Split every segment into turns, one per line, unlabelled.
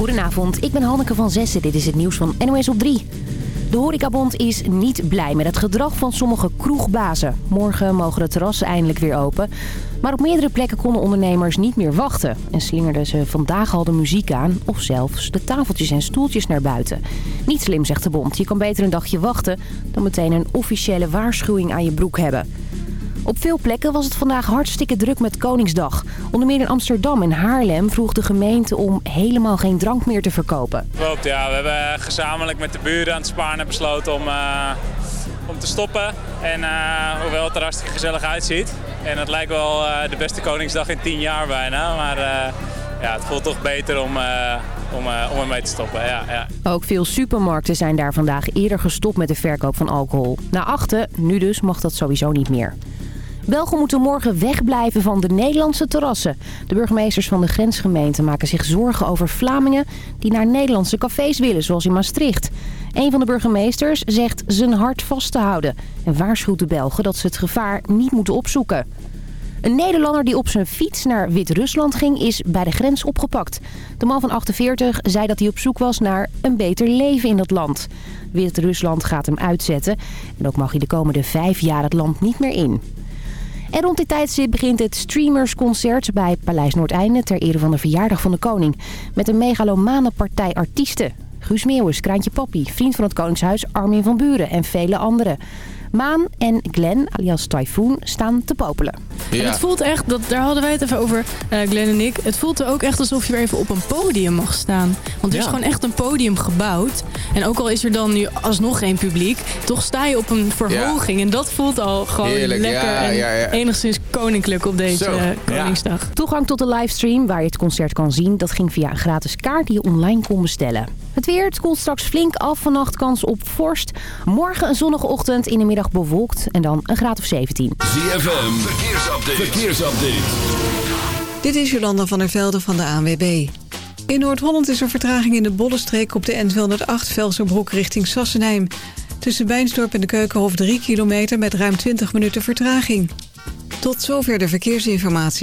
Goedenavond, ik ben Hanneke van Zessen. Dit is het nieuws van NOS op 3. De horecabond is niet blij met het gedrag van sommige kroegbazen. Morgen mogen de terrassen eindelijk weer open. Maar op meerdere plekken konden ondernemers niet meer wachten. En slingerden ze vandaag al de muziek aan of zelfs de tafeltjes en stoeltjes naar buiten. Niet slim, zegt de bond. Je kan beter een dagje wachten dan meteen een officiële waarschuwing aan je broek hebben. Op veel plekken was het vandaag hartstikke druk met Koningsdag. Onder meer in Amsterdam en Haarlem vroeg de gemeente om helemaal geen drank meer te verkopen.
Klopt, ja. We hebben gezamenlijk met de buren aan het Spaarne besloten om, uh, om te stoppen. En uh, hoewel het er hartstikke gezellig uitziet. En het lijkt wel uh, de beste Koningsdag in tien jaar bijna. Maar ja, het voelt toch beter om, om, om ermee te stoppen. Ja, ja.
Ook veel supermarkten zijn daar vandaag eerder gestopt met de verkoop van alcohol. Na achten, nu dus, mag dat sowieso niet meer. Belgen moeten morgen wegblijven van de Nederlandse terrassen. De burgemeesters van de grensgemeenten maken zich zorgen over Vlamingen... die naar Nederlandse cafés willen, zoals in Maastricht. Een van de burgemeesters zegt zijn hart vast te houden... en waarschuwt de Belgen dat ze het gevaar niet moeten opzoeken. Een Nederlander die op zijn fiets naar Wit-Rusland ging is bij de grens opgepakt. De man van 48 zei dat hij op zoek was naar een beter leven in dat land. Wit-Rusland gaat hem uitzetten en ook mag hij de komende vijf jaar het land niet meer in. En rond dit tijdstip begint het streamersconcert bij Paleis Noordeinde... ter ere van de verjaardag van de koning. Met een megalomane partij artiesten. Guus Meeuwis, Kraantje Papi, vriend van het Koningshuis Armin van Buren en vele anderen. Maan en Glenn, alias Typhoon, staan te popelen.
Ja. het voelt echt, dat, daar hadden wij het even over, uh, Glenn en ik. Het voelt er ook echt alsof je weer even op een podium mag staan. Want er is gewoon echt een podium gebouwd. En ook al is er dan nu alsnog geen publiek, toch sta je op een verhoging. En dat voelt al gewoon lekker en enigszins koninklijk op deze Koningsdag.
Toegang tot de livestream, waar je het concert kan zien, dat ging via een gratis kaart die je online kon bestellen. Het weer, het koelt straks flink af. Vannacht kans op vorst. Morgen een zonnige ochtend, in de middag bewolkt en dan een graad of 17.
ZFM, verkeersupdate. verkeersupdate.
Dit is Jolanda van der Velde van de ANWB. In Noord-Holland is er vertraging in de Bollenstreek op de N208 Velserbroek richting Sassenheim. Tussen Bijnsdorp en de Keukenhof 3 kilometer met ruim 20 minuten vertraging. Tot zover de verkeersinformatie.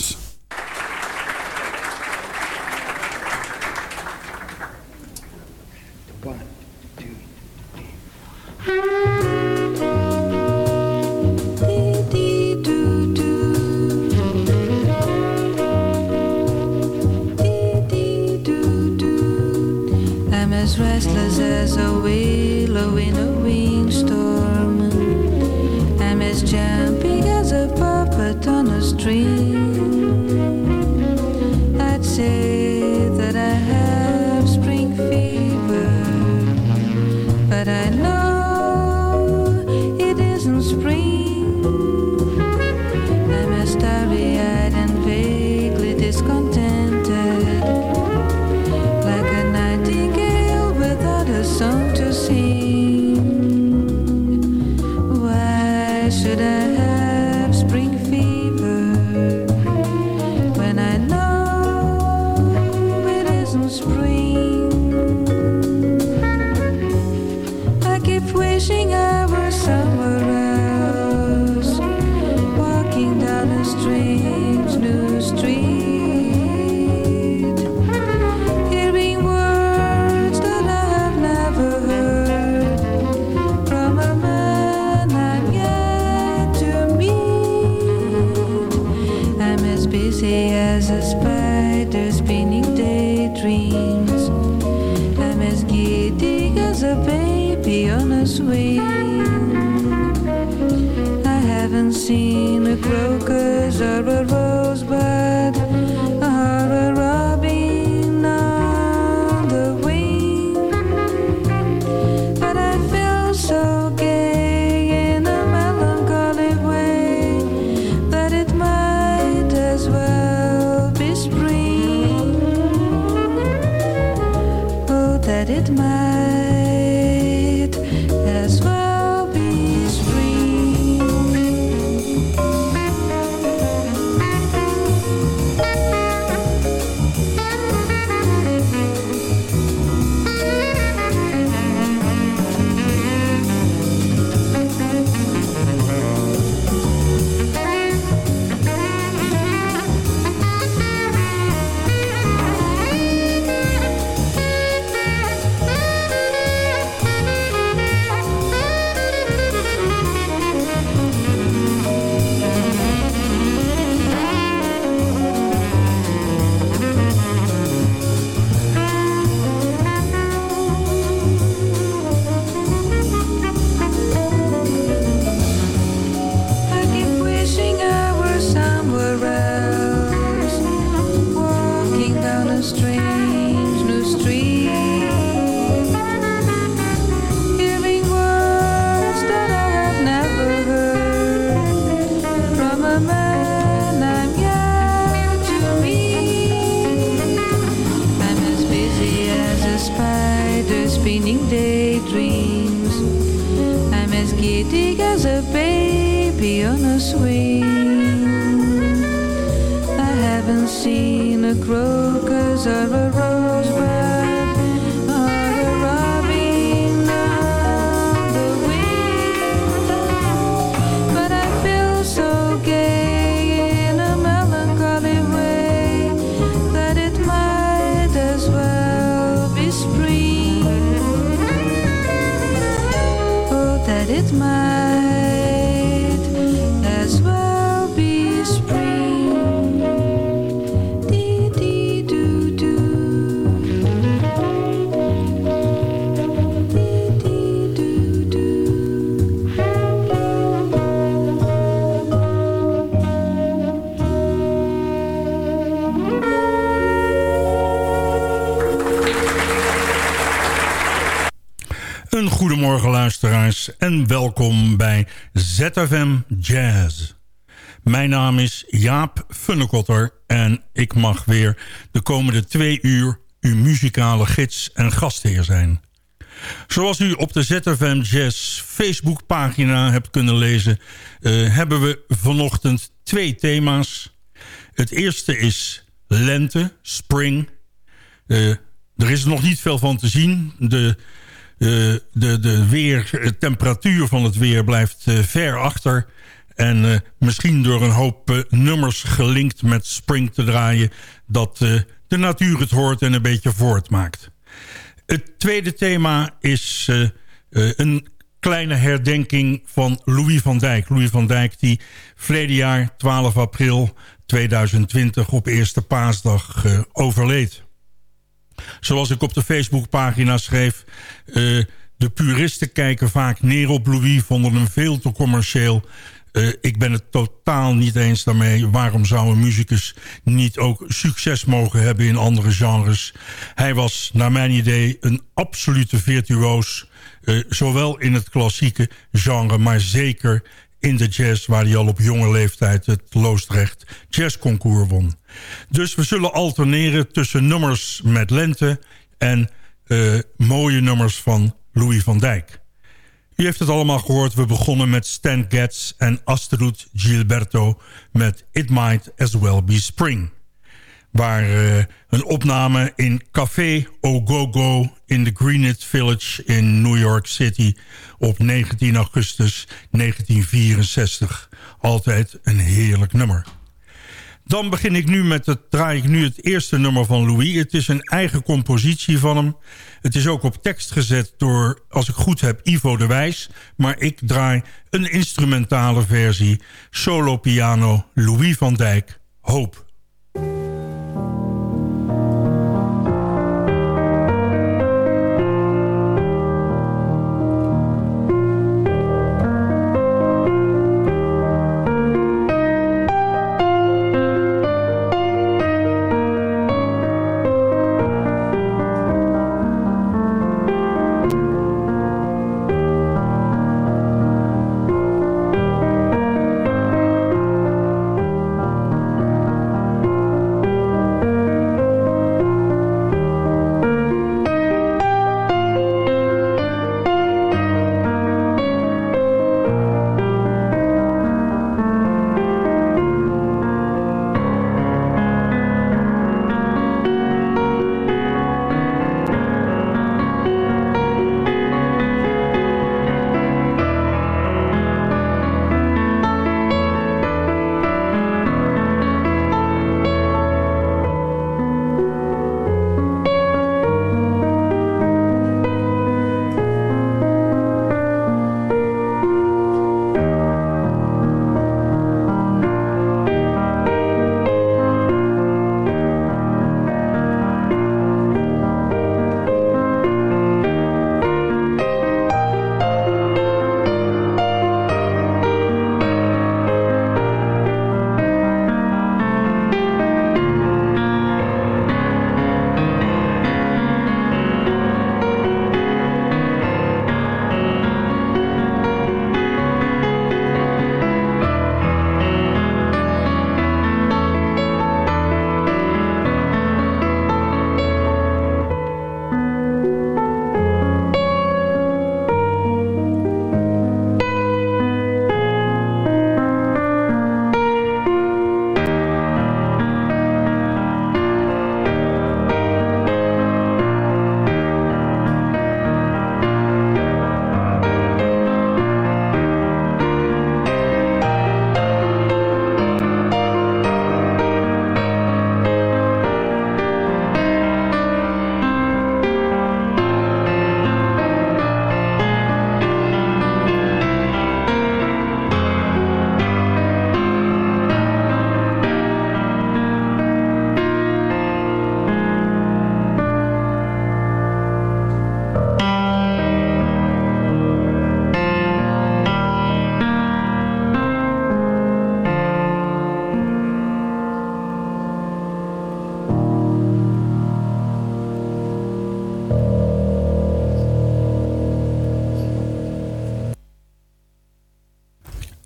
Restless as a willow in a windstorm. I'm as jumpy as a puppet on a string.
Goedemorgen luisteraars en welkom bij ZFM Jazz. Mijn naam is Jaap Funnekotter en ik mag weer de komende twee uur uw muzikale gids en gastheer zijn. Zoals u op de ZFM Jazz Facebookpagina hebt kunnen lezen... eh, hebben we vanochtend twee thema's. Het eerste is lente, spring. Eh, er is nog niet veel van te zien. De, de, de weer, de temperatuur van het weer blijft eh, ver achter... En eh, misschien door een hoop eh, nummers gelinkt met spring te draaien... dat eh, de natuur het hoort en een beetje voortmaakt. Het tweede thema is eh, eh, een kleine herdenking van Louis van Dijk. Louis van Dijk die verleden jaar 12 april 2020 op eerste paasdag eh, overleed. Zoals ik op de Facebookpagina schreef... eh, de puristen kijken vaak neer op Louis, vonden hem veel te commercieel... Eh, ik ben het totaal niet eens daarmee. Waarom zou een niet ook succes mogen hebben in andere genres? Hij was, naar mijn idee, een absolute virtuoos. eh, zowel in het klassieke genre, maar zeker in de jazz... waar hij al op jonge leeftijd het Loosdrecht Jazzconcours won. Dus we zullen alterneren tussen nummers met lente... en eh, mooie nummers van Louis van Dijk. U heeft het allemaal gehoord. We begonnen met Stan Getz en Astrud Gilberto met It Might As Well Be Spring. Waar uh, een opname in Café Ogogo in de Greenwich Village in New York City op 19 augustus 1964. Altijd een heerlijk nummer. Dan begin ik nu met het, draai ik nu het eerste nummer van Louis. Het is een eigen compositie van hem. Het is ook op tekst gezet door, als ik goed heb, Ivo de Wijs. Maar ik draai een instrumentale versie. Solo piano, Louis van Dijk, Hoop.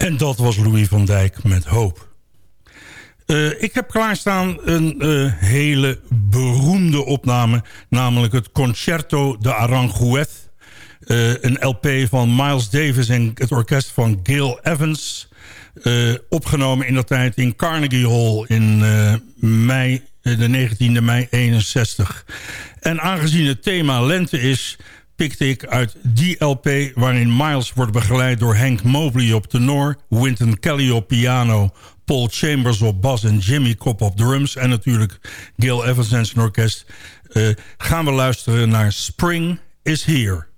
En dat was Louis van Dijk met Hoop. Uh, ik heb klaarstaan een uh, hele beroemde opname... namelijk het Concerto de Aranjuez. Uh, een LP van Miles Davis en het orkest van Gil Evans... opgenomen in dat tijd in Carnegie Hall in mei, de 19e mei 61. En aangezien het thema lente is pikte ik uit die LP... waarin Miles wordt begeleid door Hank Mobley op tenor... Wynton Kelly op piano... Paul Chambers op bas en Jimmy Cobb op drums... en natuurlijk Gil Evans en zijn orkest... Uh, gaan we luisteren naar Spring is Here.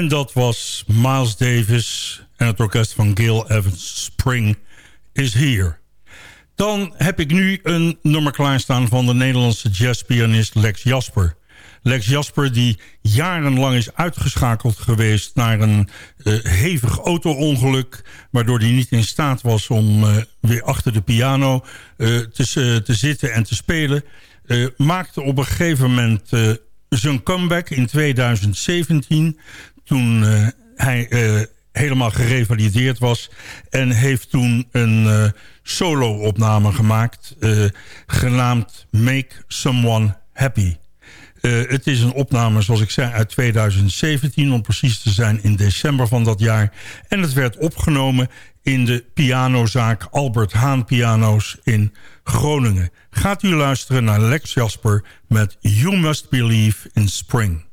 En dat was Miles Davis en het orkest van Gil Evans. Spring is here. Dan heb ik nu een nummer klaarstaan van de Nederlandse jazzpianist Lex Jasper. Lex Jasper die jarenlang is uitgeschakeld geweest... naar een uh, hevig auto-ongeluk... waardoor hij niet in staat was om uh, weer achter de piano uh, te, te, zitten en te spelen... maakte op een gegeven moment zijn comeback in 2017... toen hij helemaal gerevalideerd was... en heeft toen een solo-opname gemaakt... genaamd Make Someone Happy... Het is een opname, zoals ik zei, uit 2017... om precies te zijn in december van dat jaar. En het werd opgenomen in de pianozaak Albert Haan Piano's in Groningen. Gaat u luisteren naar Lex Jasper met You Must Believe in Spring.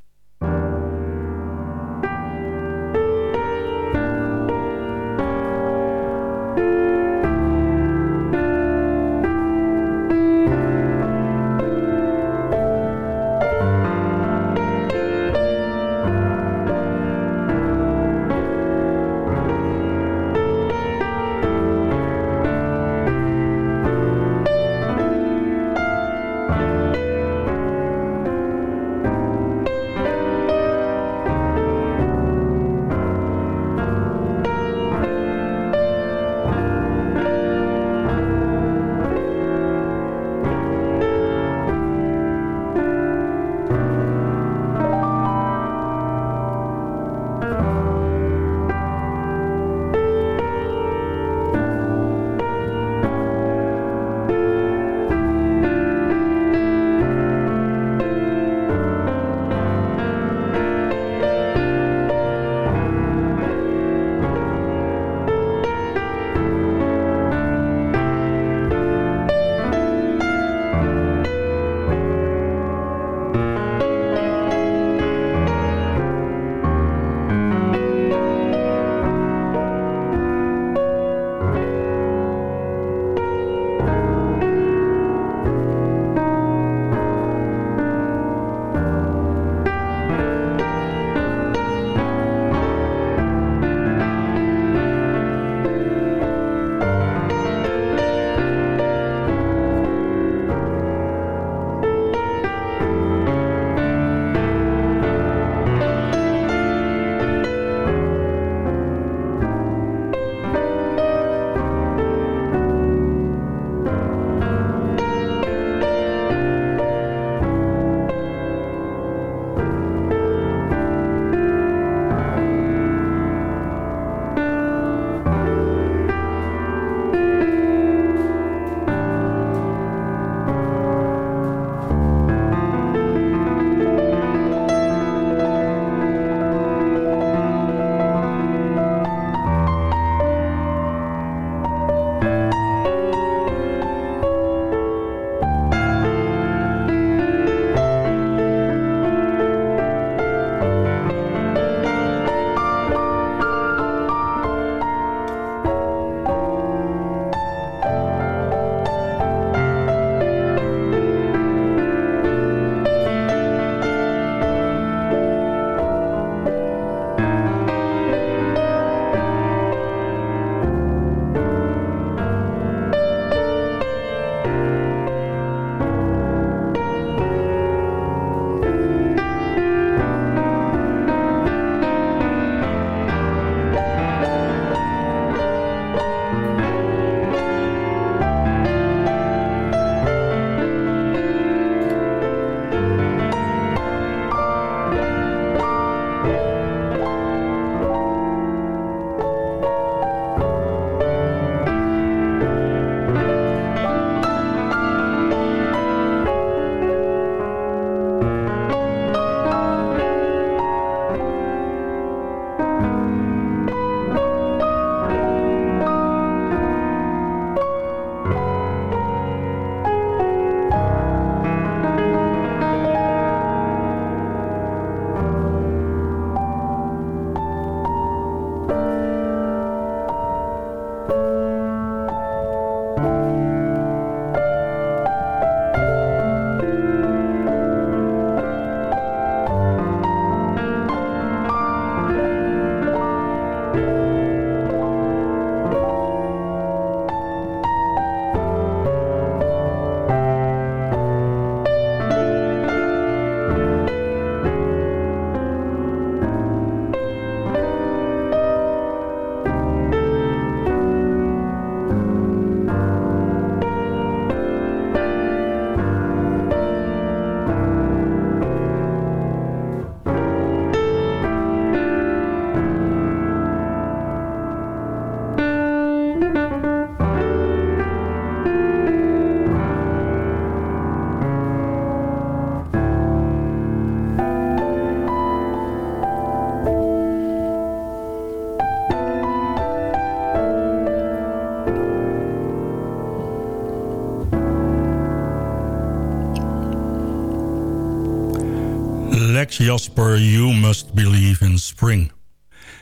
You Must Believe in Spring.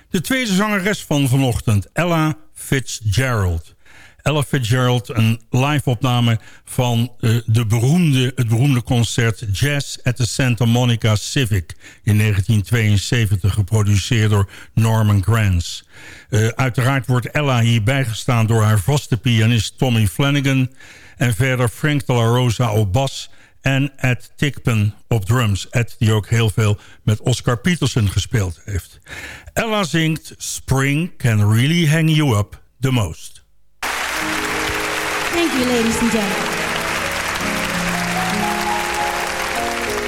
De tweede zangeres van vanochtend, Ella Fitzgerald. Ella Fitzgerald, een live-opname van uh, de beroemde, het beroemde concert Jazz at the Santa Monica Civic in 1972, geproduceerd door Norman Granz. Uh, uiteraard wordt Ella hier bijgestaan door haar vaste pianist Tommy Flanagan en verder Frank de la Rosa op bas en Ed Tickpen op drums. Ed die ook heel veel met Oscar Peterson gespeeld heeft. Ella zingt Spring Can Really Hang You Up The Most.
Thank you, ladies and gentlemen.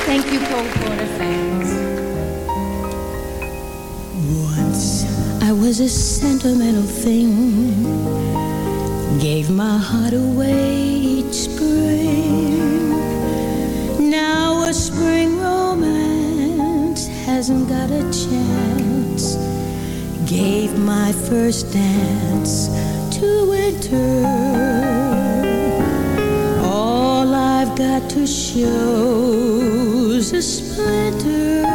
Thank you, Cole Porter fans. Once I was a sentimental thing, gave my heart away each spring. Now a spring romance hasn't got a chance. Gave my first dance to winter. All I've got to show's a splinter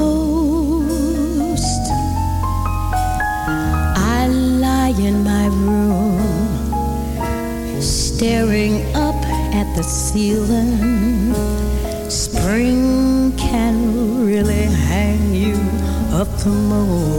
post. I lie in my room, staring up at the ceiling. Spring can really hang you up the most.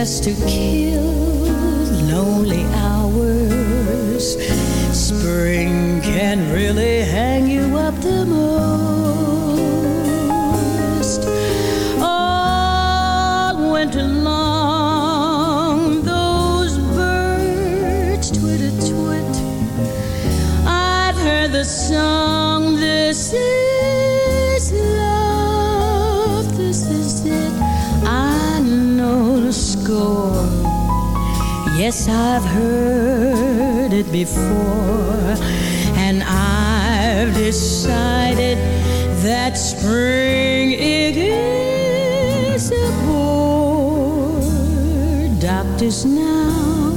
Just to kill lonely hours. Spring can really hang Yes, I've heard it before, and I've decided that spring it is a bore. Doctors now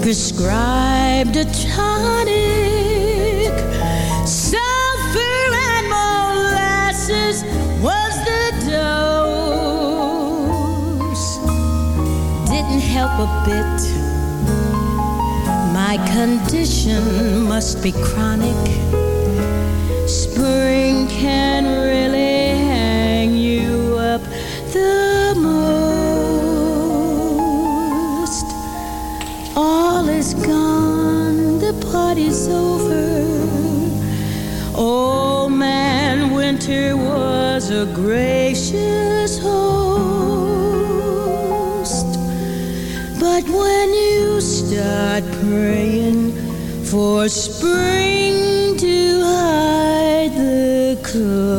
prescribed a tonic, sulfur and molasses was the dose didn't help a bit. Condition must be chronic. Spring can really hang you up the most. All is gone, the party's over. Old man Winter was a gracious host. But when you start praying for spring to hide the clover,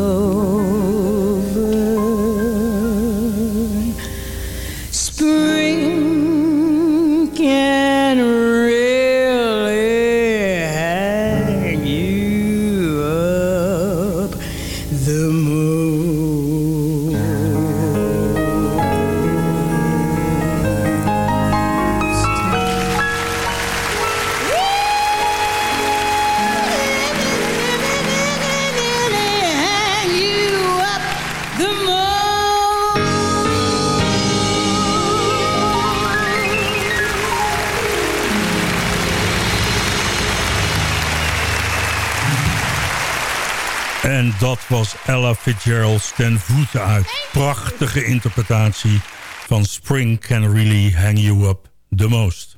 Ella Fitzgerald ten voeten uit. Prachtige interpretatie van Spring Can Really Hang You Up The Most.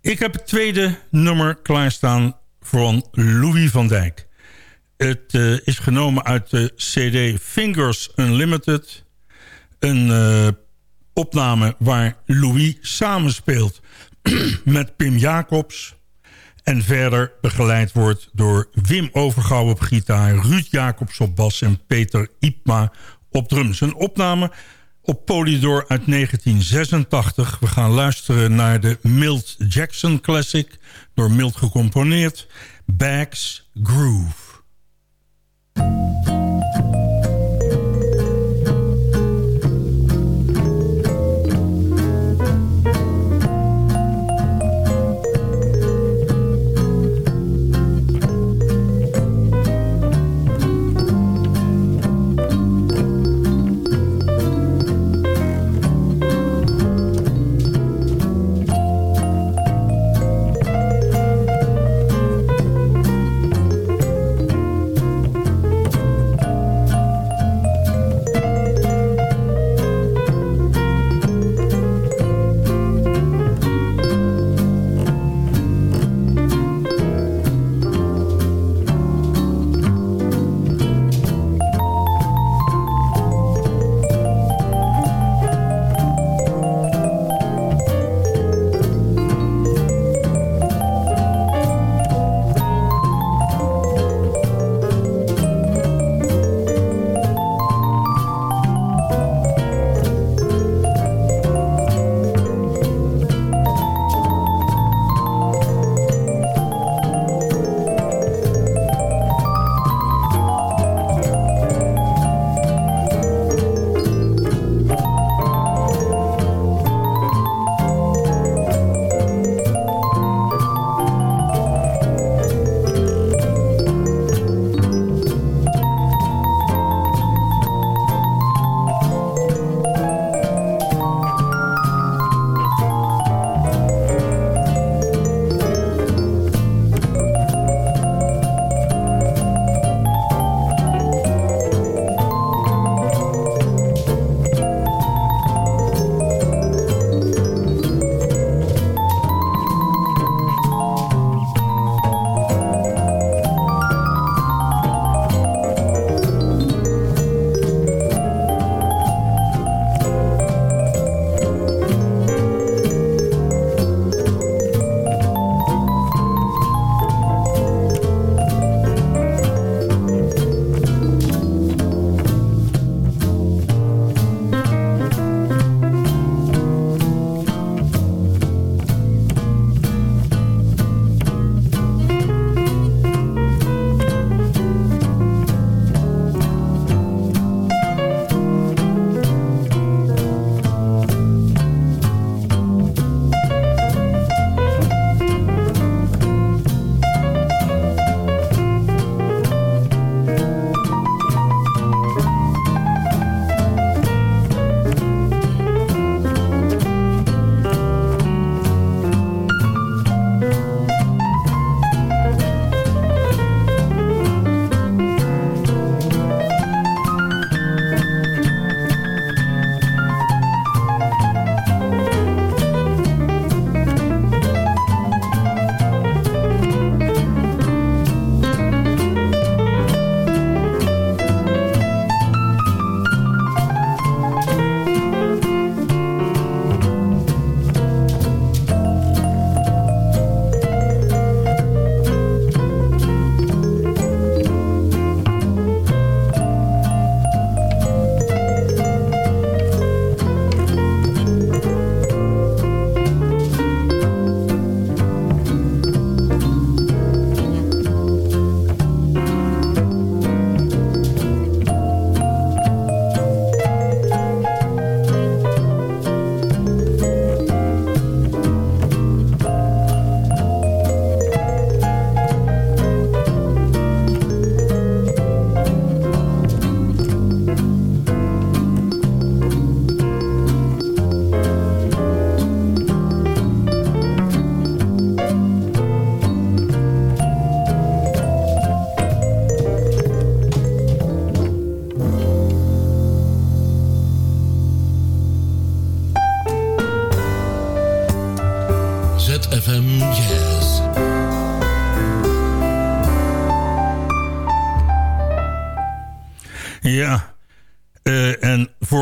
Ik heb het tweede nummer klaarstaan van Louis van Dijk. Het uh, is genomen uit de cd Fingers Unlimited. Een uh, opname waar Louis samenspeelt met Pim Jacobs... En verder begeleid wordt door Wim Overgouw op gitaar... Ruud Jacobs op bas en Peter Ipma op drums. Een opname op Polydor uit 1986. We gaan luisteren naar de Milt Jackson Classic... door Milt gecomponeerd, Bags Groove.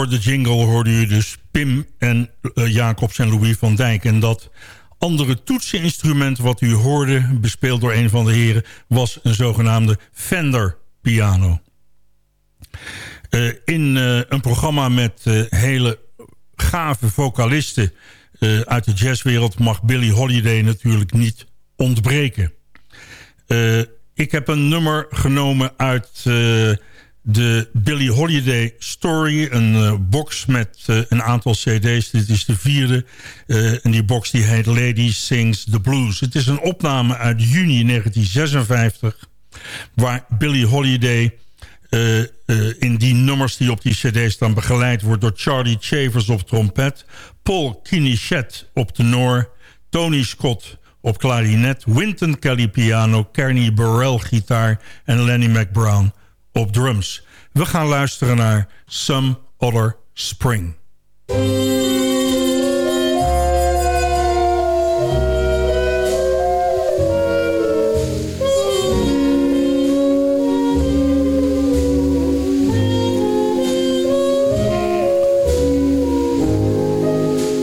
De jingle hoorde u dus Pim en uh, Jacobs en Louis van Dijk. En dat andere toetseninstrument wat u hoorde, bespeeld door een van de heren... was een zogenaamde Fender piano. Uh, in uh, een programma met hele gave vocalisten uit de jazzwereld... mag Billie Holiday natuurlijk niet ontbreken. ik heb een nummer genomen uit de Billie Holiday Story. Een uh, box met uh, een aantal cd's. Dit is de vierde. Uh, en die box die heet Lady Sings the Blues. Het is een opname uit juni 1956. Waar Billie Holiday in die nummers die op die cd staan begeleid wordt... door Charlie Chavers op trompet. Paul Kinichet op tenor. Tony Scott op klarinet. Wynton Kelly piano. Kearney Burrell gitaar. En Lenny McBrown op drums. We gaan luisteren naar Some Other Spring.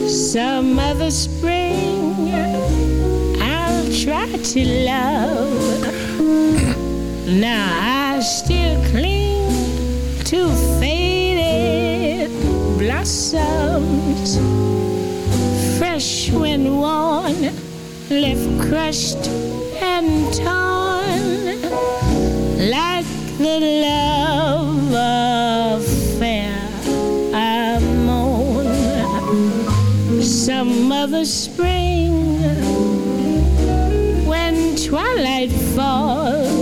Some other spring I'll try to love. Now I still blossoms, fresh when worn, left crushed and torn, like the love affair I mourn. Some other spring, when twilight falls,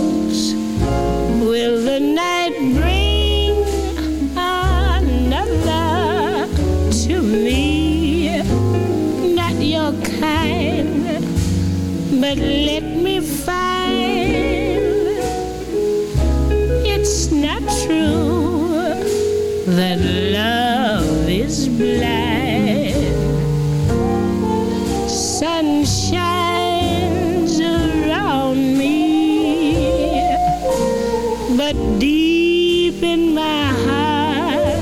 but deep in my heart,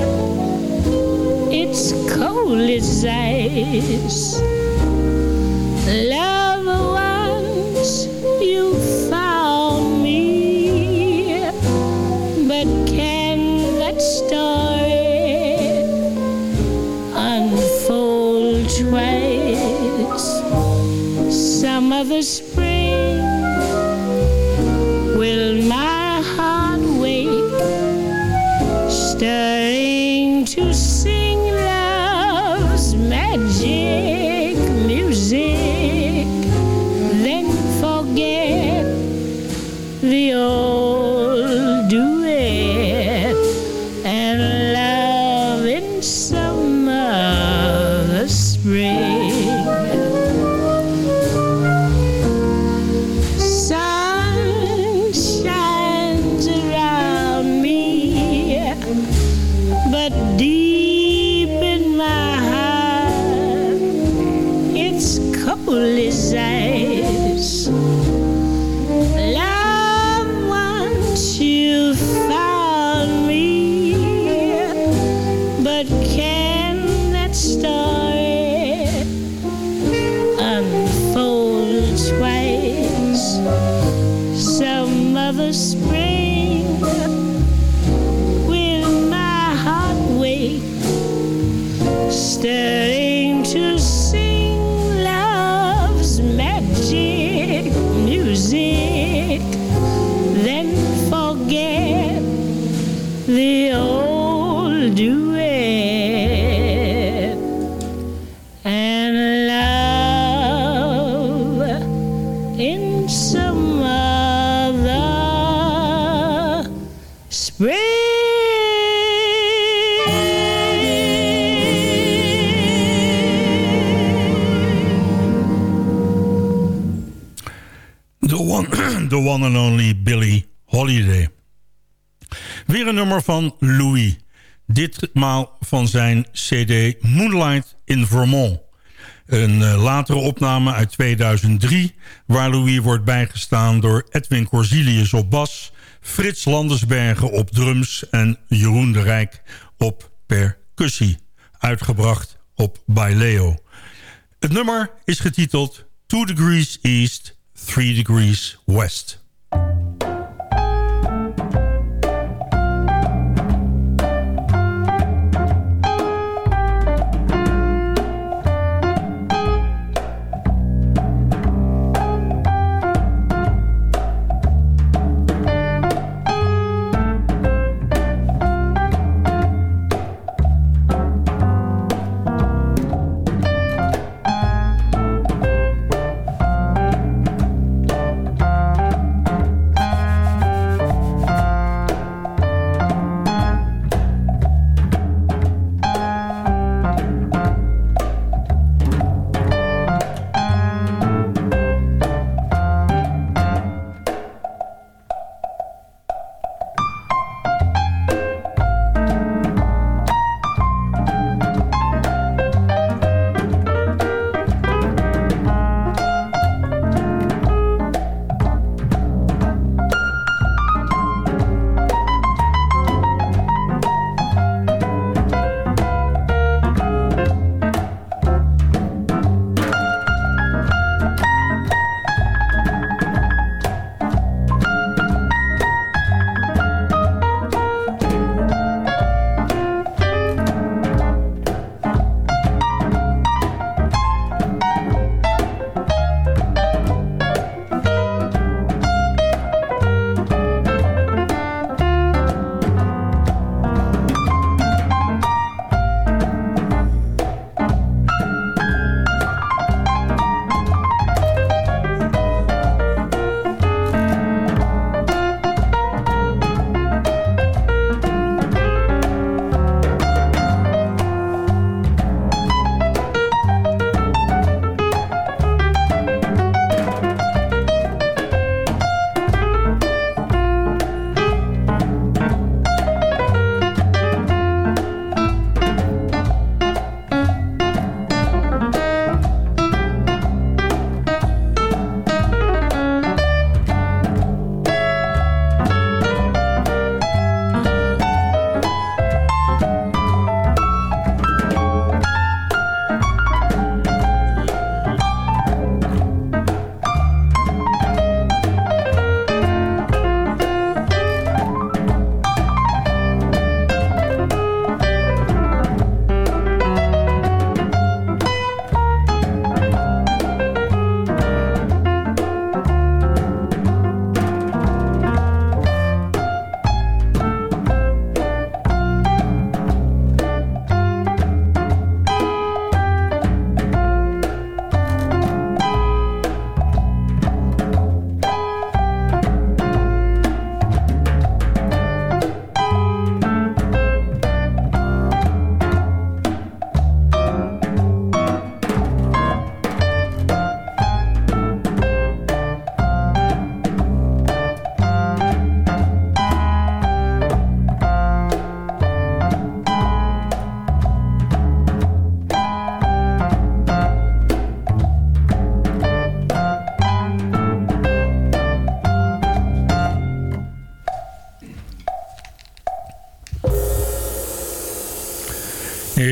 it's cold as ice. Love then forget the old duet
one and only Billie Holiday. Weer een nummer van Louis. Ditmaal van zijn cd Moonlight in Vermont. Een uh, latere opname uit 2003... waar Louis wordt bijgestaan door Edwin Corsilius op bas... Frits Landersbergen op drums en Jeroen de Rijk op. Percussie, uitgebracht op Baileo. Het nummer is getiteld 2 Degrees East, 3 Degrees West.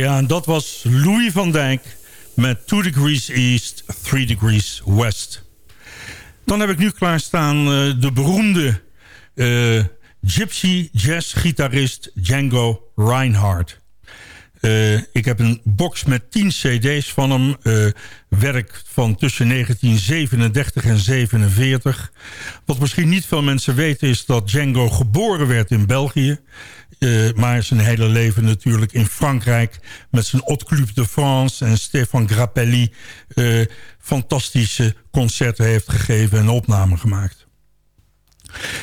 Ja, dat was Louis van Dijk met 2 degrees east, 3 degrees west. Dan heb ik nu klaarstaan uh, de beroemde uh, gypsy jazz-gitarist Django Reinhardt. Uh, ik heb een box met 10 cd's van hem. Werk van tussen 1937 en 47. Wat misschien niet veel mensen weten is dat Django geboren werd in België. Uh, maar zijn hele leven natuurlijk in Frankrijk... met zijn Haute Club de France en Stefan Grappelli... fantastische concerten heeft gegeven en opnamen gemaakt.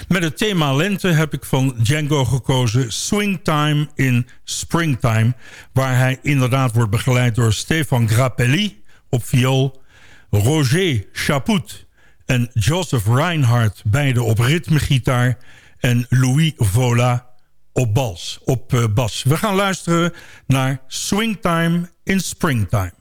Met het thema lente heb ik van Django gekozen Swingtime in Springtime... waar hij inderdaad wordt begeleid door Stefan Grappelli op viool... Roger Chaput en Joseph Reinhardt, beide op ritmegitaar... en Louis Vola op, bas, op uh, bas. We gaan luisteren naar Swingtime in Springtime.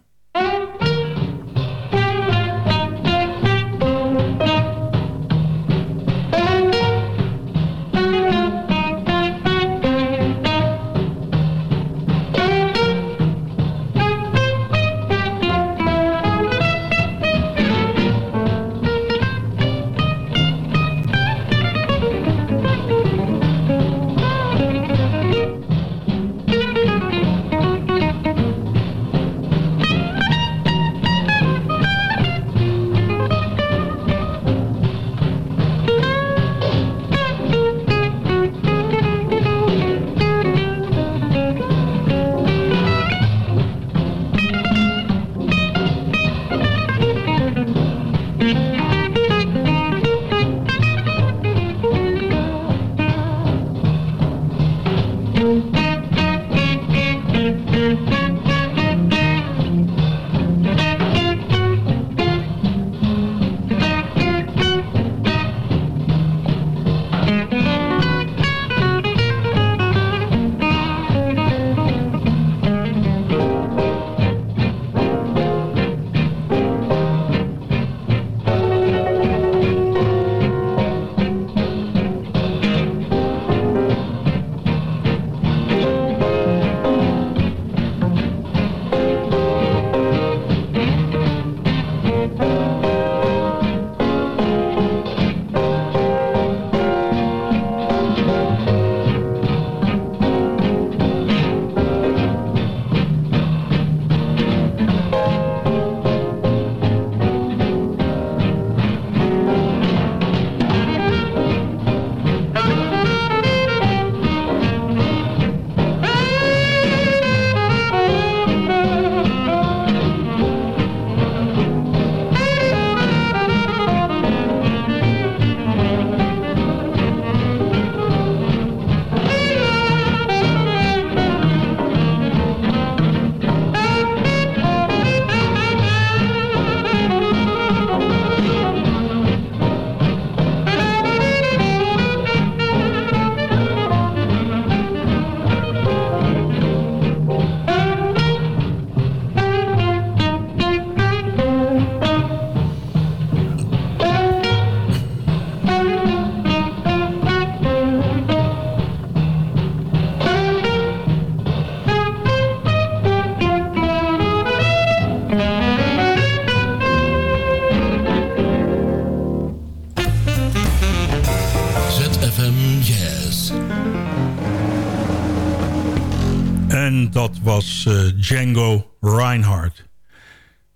Django Reinhardt.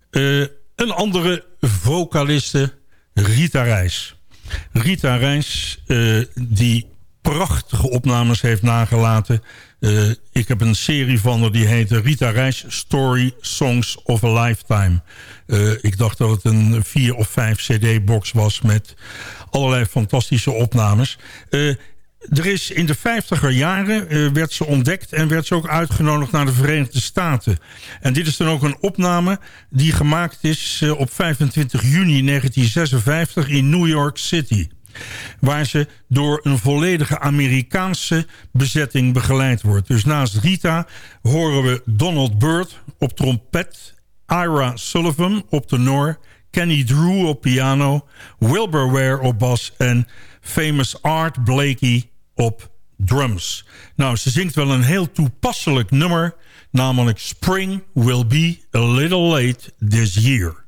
Eh, een andere vocaliste, Rita Reis. Rita Reis, eh, die prachtige opnames heeft nagelaten. Eh, ik heb een serie van haar die heet Rita Reis Story Songs of a Lifetime. Ik dacht dat het een vier of vijf cd-box was met allerlei fantastische opnames. Eh, er is in de 50er jaren eh, werd ze ontdekt en werd ze ook uitgenodigd naar de Verenigde Staten. En dit is dan ook een opname die gemaakt is eh, op 25 juni 1956 in New York City. Waar ze door een volledige Amerikaanse bezetting begeleid wordt. Dus naast Rita horen we Donald Byrd op trompet... Ira Sullivan op tenor... Kenny Drew op piano... Wilbur Ware op bas en famous Art Blakey op drums. Nou, ze zingt wel een heel toepasselijk nummer... namelijk Spring Will Be A Little Late This Year.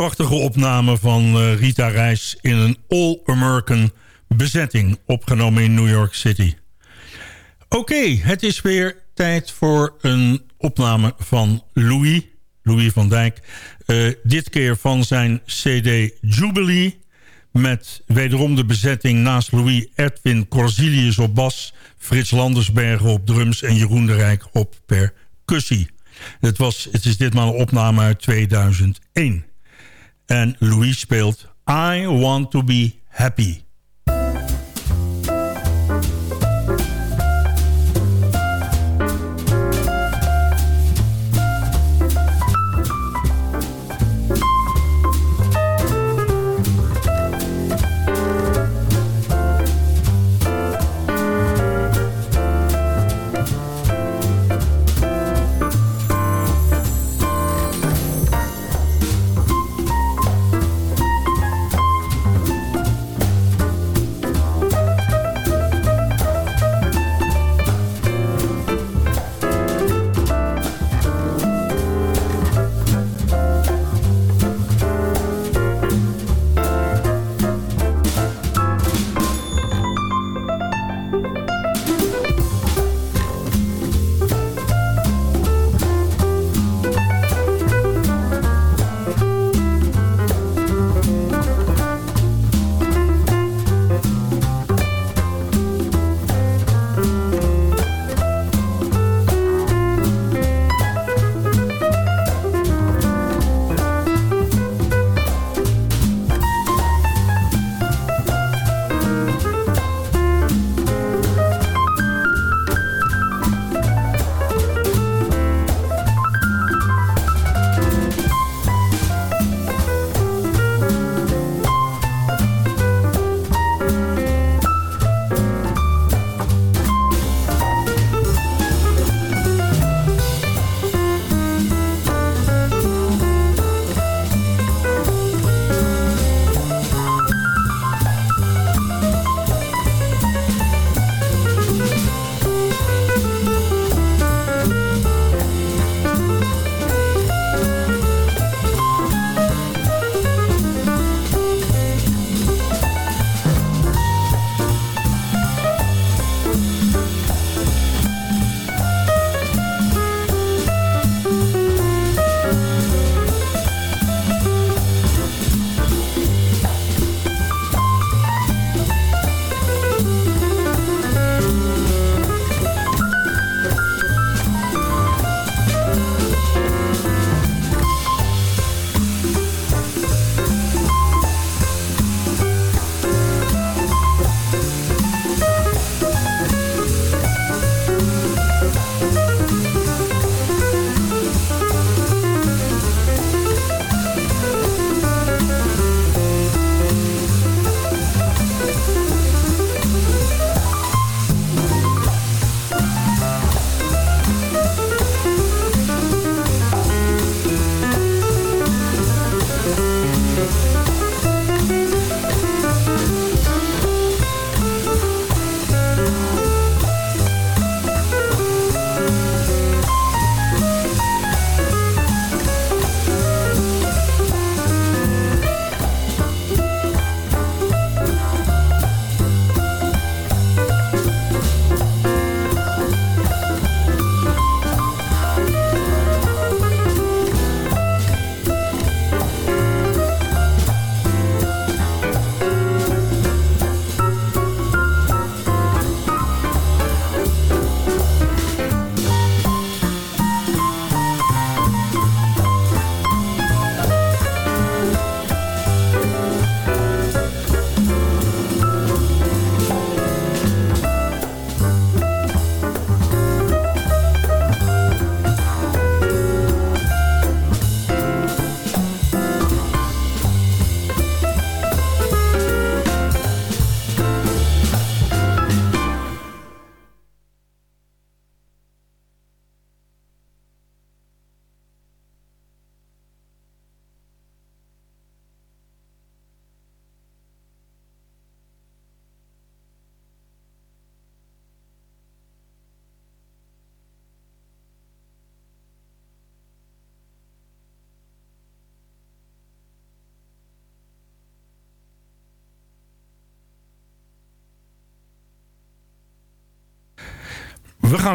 Prachtige opname van eh, Rita Reis in een all-American bezetting. Opgenomen in New York City. Oké, het is weer tijd voor een opname van Louis
Louis van Dijk. Eh, dit keer van zijn CD Jubilee. Met wederom de bezetting naast Louis Edwin Corzilius op bas... Frits Landersbergen op drums en Jeroen de Rijk op percussie. Het, was, het is ditmaal een opname uit 2001. En Louis speelt I Want To Be Happy...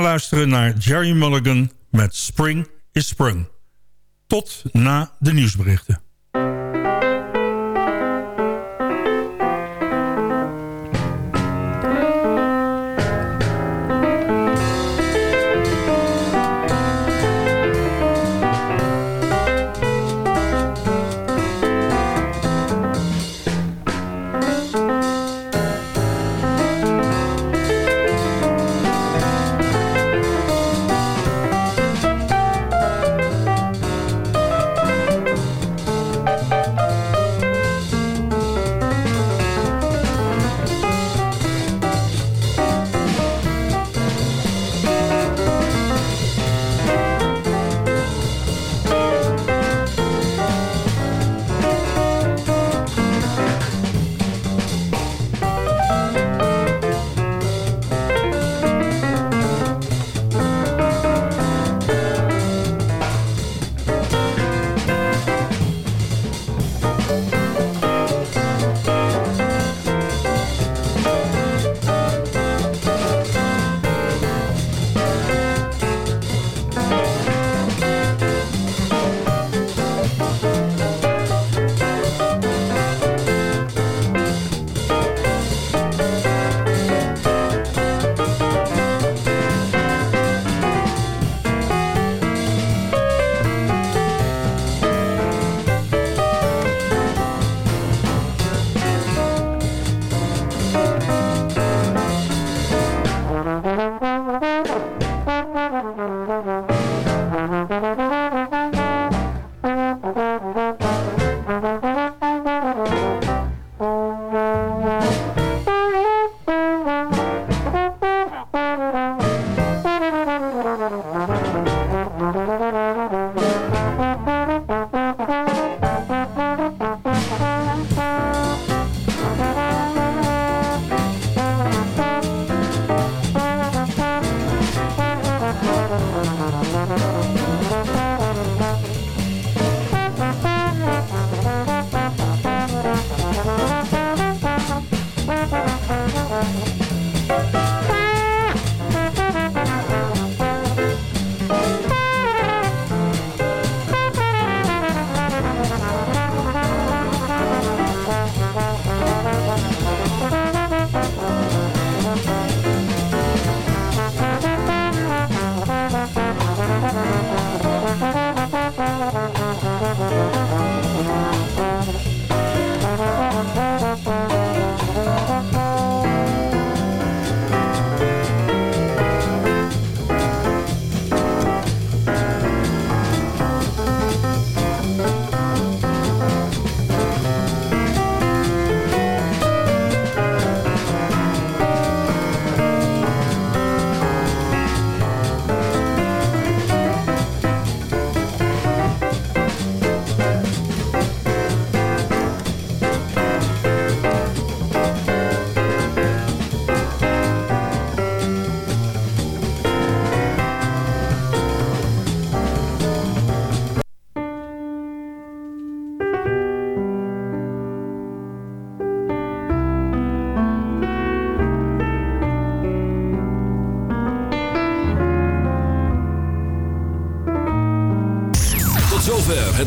luisteren naar Jerry Mulligan met Spring is Sprung. Tot na de nieuwsberichten.